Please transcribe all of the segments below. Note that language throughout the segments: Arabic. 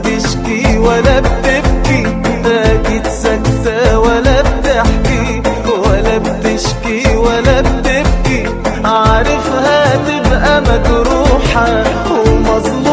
بتشكي ولا بتبكي باكت ساكتة ولا بتحكي ولا بتشكي ولا بتبكي. عارفها تبقى مجروحة ومظلومة.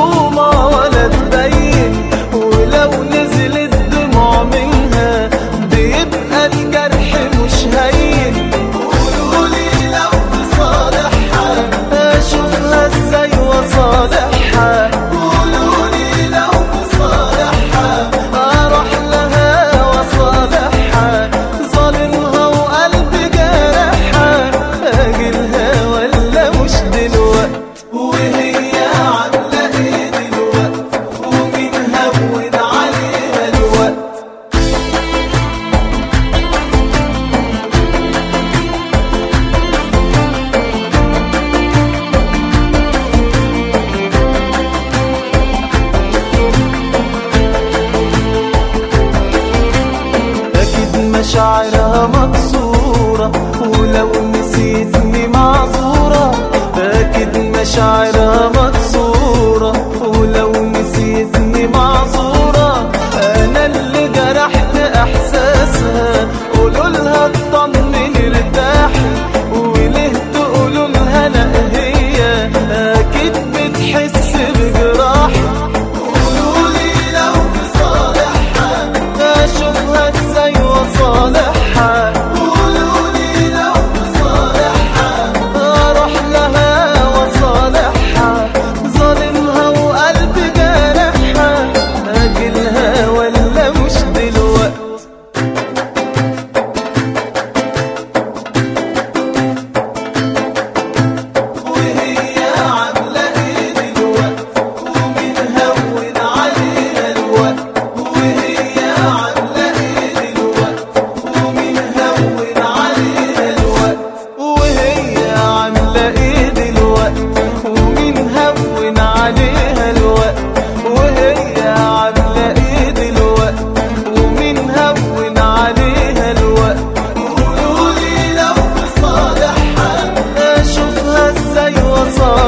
مشاعرها مكسورة ولو نسيتني معذورة أكيد مشاعرها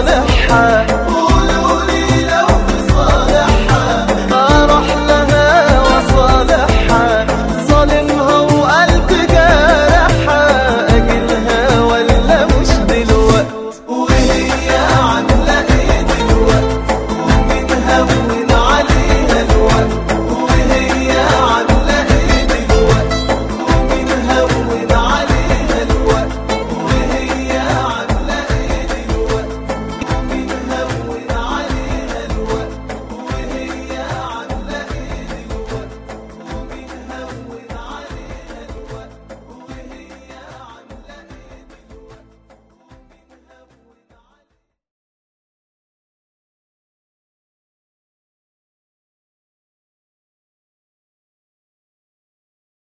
원해